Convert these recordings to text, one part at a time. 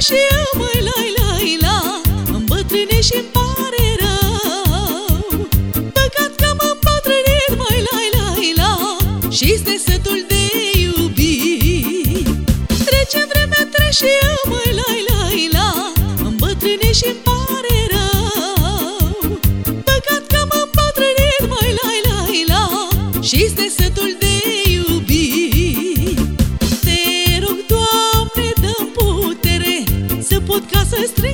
și eu, măi, lai, lai, la. Mă îmbătrâne și-mi pare rău. Păcat că mă îmbătrânit, măi, lai, lai, la. Și-s desătul de iubit. Trece vremea, trece și eu, măi, lai, lai, la. Mă îmbătrâne și-mi pare rău. Păcat că mă îmbătrânit, măi, lai, lai, la. Și-s nuestra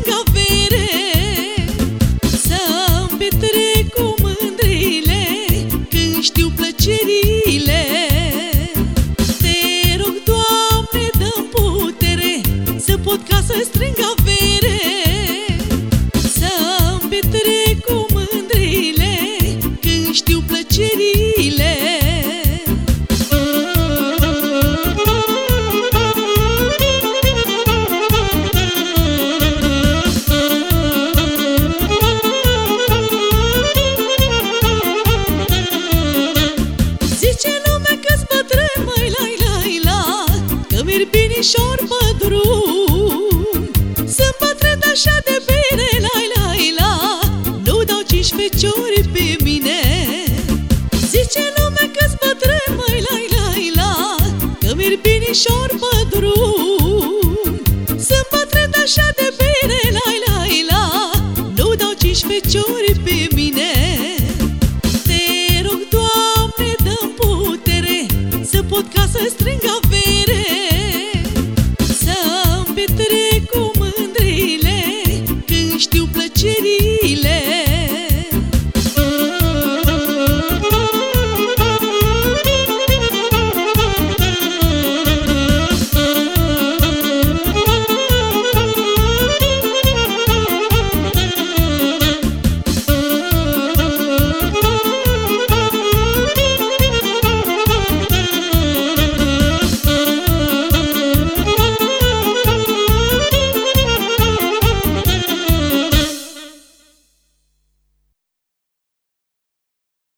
pot ca să strângă.